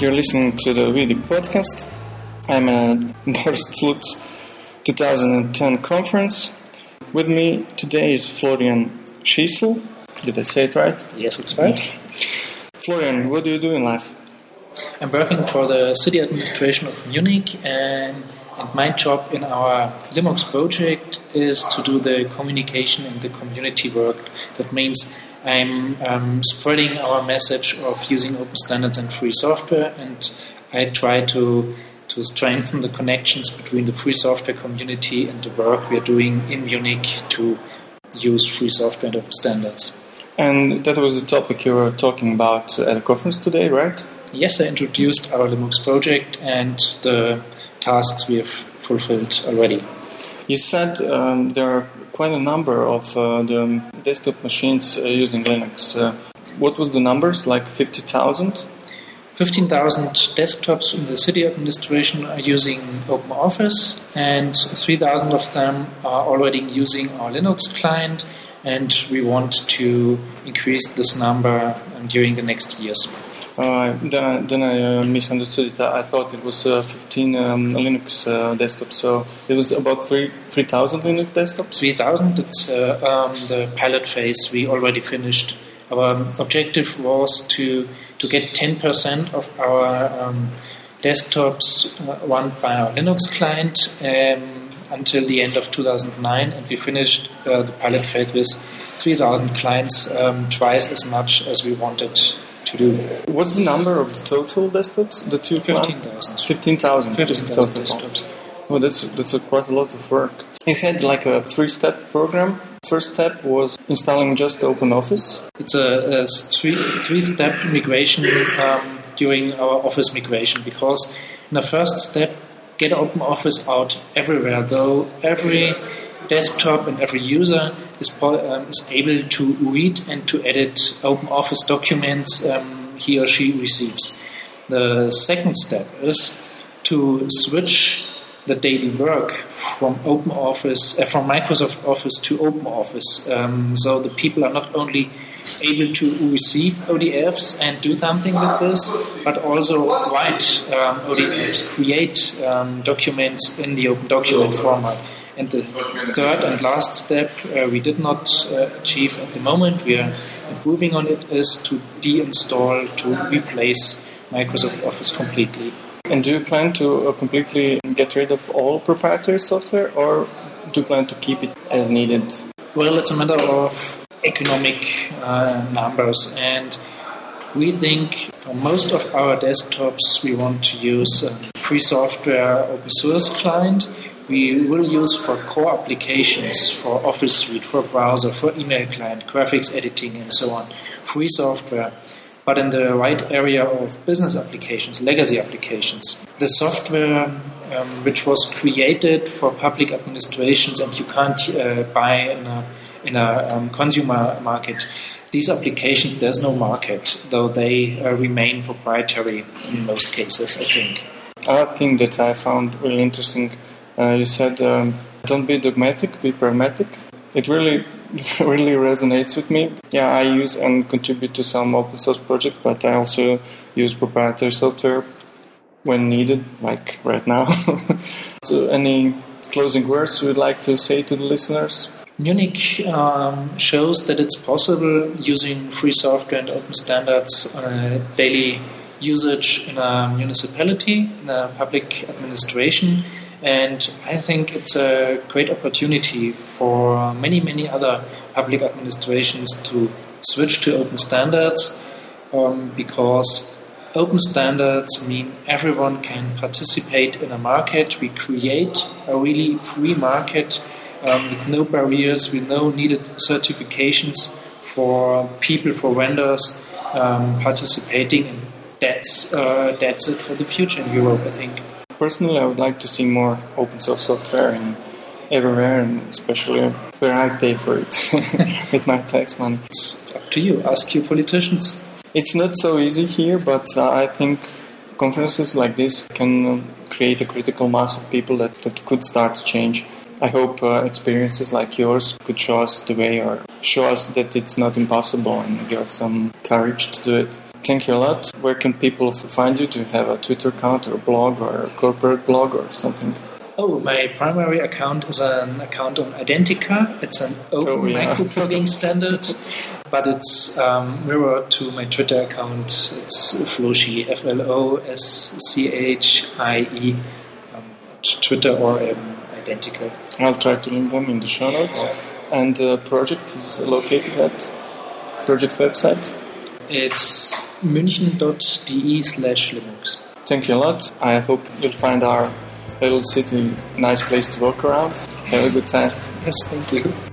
You're listening to the Vidi podcast. I'm at Dorst 2010 conference. With me today is Florian Schiessl. Did I say it right? Yes, it's right. Florian, what do you do in life? I'm working for the city administration of Munich, and, and my job in our Linux project is to do the communication and the community work. That means I'm um, spreading our message of using open standards and free software, and I try to to strengthen the connections between the free software community and the work we are doing in Munich to use free software and open standards. And that was the topic you were talking about at the conference today, right? Yes, I introduced our Linux project and the tasks we have fulfilled already. You said um, there are quite a number of uh, the desktop machines uh, using Linux. Uh, what was the numbers? Like 50,000? 15,000 desktops in the city administration are using OpenOffice, and 3,000 of them are already using our Linux client, and we want to increase this number um, during the next years. Uh, then, I, then I uh, misunderstood it. I thought it was uh, 15 um, Linux uh, desktops. So it was about 3 3,000 Linux desktops. 3,000. It's uh, um, the pilot phase we already finished. Our objective was to to get 10% of our um, desktops uh, run by our Linux client um, until the end of 2009, and we finished the pilot phase with 3,000 clients, um, twice as much as we wanted to do. What's the number of the total desktops? The two 15,000. 15,000. 15,000 desktops. Well, that's that's a quite a lot of work. You had like a three-step program. First step was installing just OpenOffice. It's a, a three three-step migration um, during our Office migration because in the first step, get OpenOffice out everywhere. Though every desktop and every user is, um, is able to read and to edit OpenOffice documents um, he or she receives. The second step is to switch the daily work from OpenOffice, uh, from Microsoft Office to OpenOffice. Um, so the people are not only able to receive ODFs and do something with this, but also write um, ODFs, create um, documents in the open document format. And the third and last step uh, we did not uh, achieve at the moment, we are improving on it, is to deinstall, to replace Microsoft Office completely. And do you plan to uh, completely get rid of all proprietary software, or do you plan to keep it as needed? Well, it's a matter of economic uh, numbers, and we think for most of our desktops we want to use free software open source client. We will use for core applications, for Office Suite, for browser, for email client, graphics editing, and so on, free software but in the right area of business applications, legacy applications. The software um, which was created for public administrations and you can't uh, buy in a, in a um, consumer market. These applications, there's no market, though they uh, remain proprietary in most cases, I think. Another thing that I found really interesting, you said, um, don't be dogmatic, be pragmatic. It really really resonates with me. Yeah, I use and contribute to some open source projects, but I also use proprietary software when needed, like right now. so, any closing words you would like to say to the listeners? Munich um, shows that it's possible using free software and open standards uh, daily usage in a municipality, in a public administration and I think it's a great opportunity for many, many other public administrations to switch to open standards um, because open standards mean everyone can participate in a market. We create a really free market um, with no barriers, with no needed certifications for people, for vendors um, participating. And that's, uh, that's it for the future in Europe, I think personally, I would like to see more open source software in everywhere, and especially where I pay for it with my tax money. It's up to you. Ask your politicians. It's not so easy here, but uh, I think conferences like this can create a critical mass of people that, that could start to change. I hope uh, experiences like yours could show us the way or show us that it's not impossible and give us some courage to do it. Thank you a lot. Where can people find you? Do you have a Twitter account or a blog or a corporate blog or something? Oh, my primary account is an account on identi.ca. It's an open Oh, yeah. microblogging standard, but it's um, mirrored to my Twitter account. It's Floschie, F L O S C H I E, um, Twitter or um, identi.ca. I'll try to link them in the show notes. And the project is located at project website. It's münchen.de slash Linux. Thank you a lot. I hope you'll find our little city a nice place to walk around. Have a good time. Yes, thank you.